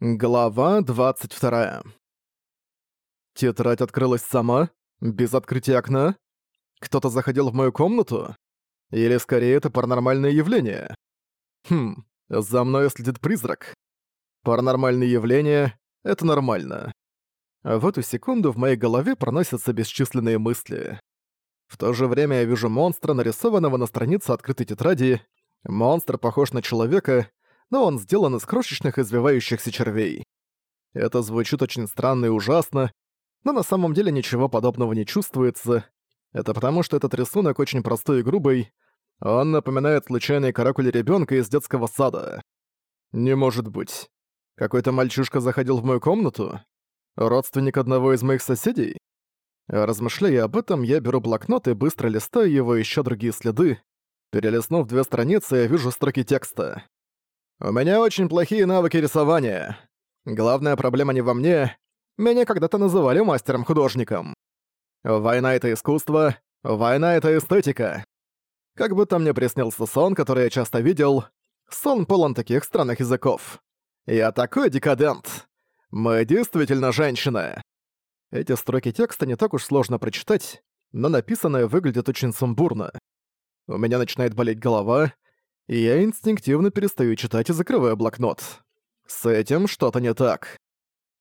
Глава 22. Тетрадь открылась сама? Без открытия окна? Кто-то заходил в мою комнату? Или скорее это паранормальное явление? Хм, за мной следит призрак. Паранормальные явления — это нормально. А в эту секунду в моей голове проносятся бесчисленные мысли. В то же время я вижу монстра, нарисованного на странице открытой тетради. Монстр похож на человека, но он сделан из крошечных извивающихся червей. Это звучит очень странно и ужасно, но на самом деле ничего подобного не чувствуется. Это потому, что этот рисунок очень простой и грубый. Он напоминает случайные каракули ребенка из детского сада. Не может быть. Какой-то мальчишка заходил в мою комнату? Родственник одного из моих соседей? Размышляя об этом, я беру блокнот и быстро листаю его еще другие следы. Перелистнув две страницы, я вижу строки текста. У меня очень плохие навыки рисования. Главная проблема не во мне. Меня когда-то называли мастером-художником. Война — это искусство, война — это эстетика. Как будто мне приснился сон, который я часто видел. Сон полон таких странных языков. Я такой декадент. Мы действительно женщины. Эти строки текста не так уж сложно прочитать, но написанное выглядит очень сумбурно. У меня начинает болеть голова, я инстинктивно перестаю читать и закрываю блокнот. С этим что-то не так.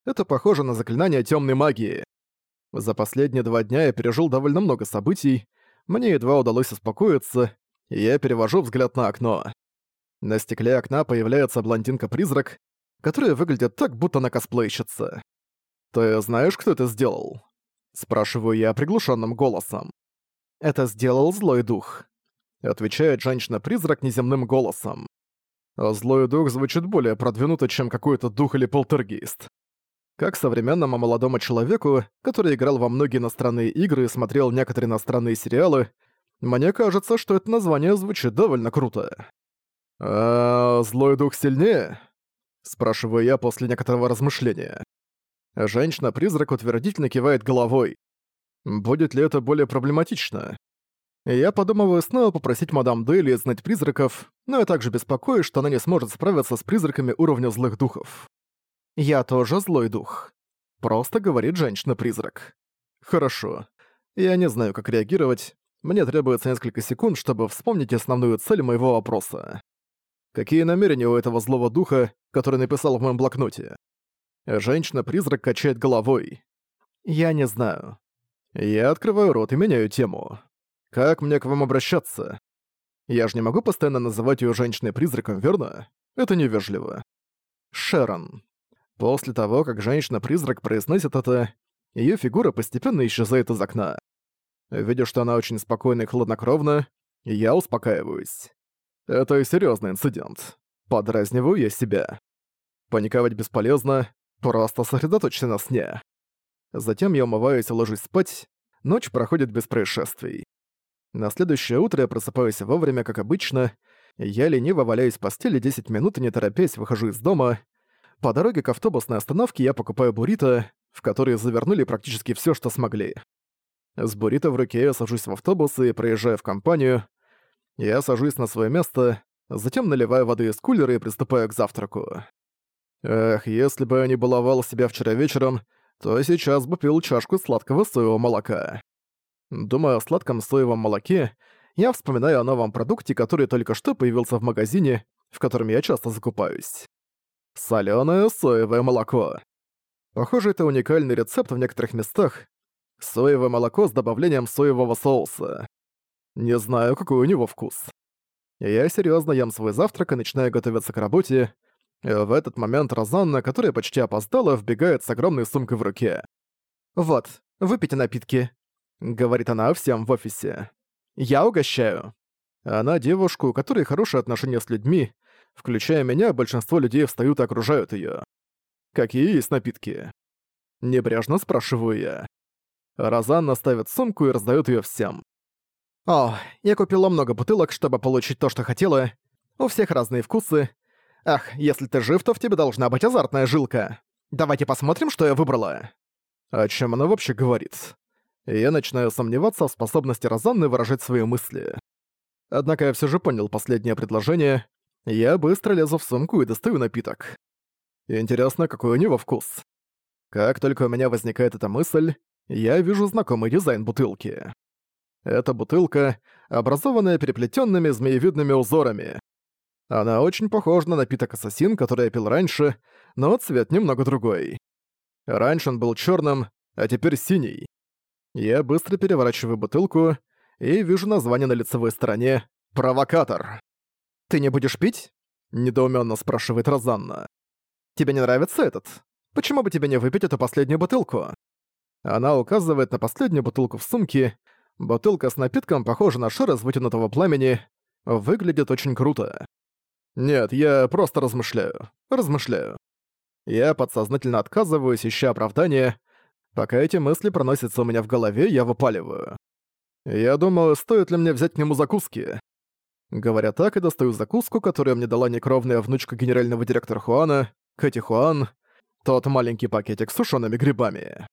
Это похоже на заклинание темной магии. За последние два дня я пережил довольно много событий, мне едва удалось успокоиться, и я перевожу взгляд на окно. На стекле окна появляется блондинка-призрак, которая выглядит так, будто она косплейщица. «Ты знаешь, кто это сделал?» Спрашиваю я приглушенным голосом. «Это сделал злой дух отвечает женщина-призрак неземным голосом. А злой дух звучит более продвинуто, чем какой-то дух или полтергейст. Как современному молодому человеку, который играл во многие иностранные игры и смотрел некоторые иностранные сериалы, мне кажется, что это название звучит довольно круто. «А злой дух сильнее?» — спрашиваю я после некоторого размышления. Женщина-призрак утвердительно кивает головой. Будет ли это более проблематично? Я подумываю снова попросить мадам Дейли знать призраков, но я также беспокоюсь, что она не сможет справиться с призраками уровня злых духов. «Я тоже злой дух», — просто говорит женщина-призрак. «Хорошо. Я не знаю, как реагировать. Мне требуется несколько секунд, чтобы вспомнить основную цель моего вопроса. Какие намерения у этого злого духа, который написал в моем блокноте?» Женщина-призрак качает головой. «Я не знаю». Я открываю рот и меняю тему. Как мне к вам обращаться? Я же не могу постоянно называть ее женщиной-призраком, верно? Это невежливо. Шерон. После того, как женщина-призрак произносит это, ее фигура постепенно исчезает из окна. Видя, что она очень спокойна и хладнокровна, я успокаиваюсь. Это серьезный инцидент. Подразниваю я себя. Паниковать бесполезно, просто сосредоточься на сне. Затем я умываюсь и ложусь спать, ночь проходит без происшествий. На следующее утро я просыпаюсь вовремя, как обычно. Я лениво валяюсь в постели 10 минут и не торопясь выхожу из дома. По дороге к автобусной остановке я покупаю буррито, в которые завернули практически все, что смогли. С буррито в руке я сажусь в автобус и проезжаю в компанию. Я сажусь на свое место, затем наливаю воды из кулера и приступаю к завтраку. Эх, если бы я не баловал себя вчера вечером, то сейчас бы пил чашку сладкого соевого молока. Думая о сладком соевом молоке, я вспоминаю о новом продукте, который только что появился в магазине, в котором я часто закупаюсь. Солёное соевое молоко. Похоже, это уникальный рецепт в некоторых местах. Соевое молоко с добавлением соевого соуса. Не знаю, какой у него вкус. Я серьезно ем свой завтрак и начинаю готовиться к работе. В этот момент Розанна, которая почти опоздала, вбегает с огромной сумкой в руке. «Вот, выпейте напитки. — говорит она всем в офисе. «Я угощаю». Она девушка, у которой хорошие отношения с людьми, включая меня, большинство людей встают и окружают её. «Какие есть напитки?» Небрежно спрашиваю я. Розанна ставит сумку и раздаёт её всем. «О, я купила много бутылок, чтобы получить то, что хотела. У всех разные вкусы. Ах, если ты жив, то в тебе должна быть азартная жилка. Давайте посмотрим, что я выбрала». О чем она вообще говорит? И я начинаю сомневаться в способности Розанны выражать свои мысли. Однако я все же понял последнее предложение. Я быстро лезу в сумку и достаю напиток. Интересно, какой у него вкус. Как только у меня возникает эта мысль, я вижу знакомый дизайн бутылки. Эта бутылка, образованная переплетенными змеевидными узорами. Она очень похожа на напиток ассасин, который я пил раньше, но цвет немного другой. Раньше он был черным, а теперь синий. Я быстро переворачиваю бутылку и вижу название на лицевой стороне «Провокатор». «Ты не будешь пить?» — недоуменно спрашивает Розанна. «Тебе не нравится этот? Почему бы тебе не выпить эту последнюю бутылку?» Она указывает на последнюю бутылку в сумке. Бутылка с напитком похожа на шар из вытянутого пламени. Выглядит очень круто. Нет, я просто размышляю. Размышляю. Я подсознательно отказываюсь, ища оправдания. Пока эти мысли проносятся у меня в голове, я выпаливаю. Я думаю, стоит ли мне взять к нему закуски. Говоря так, я достаю закуску, которую мне дала некровная внучка генерального директора Хуана, Кэти Хуан, тот маленький пакетик с сушеными грибами.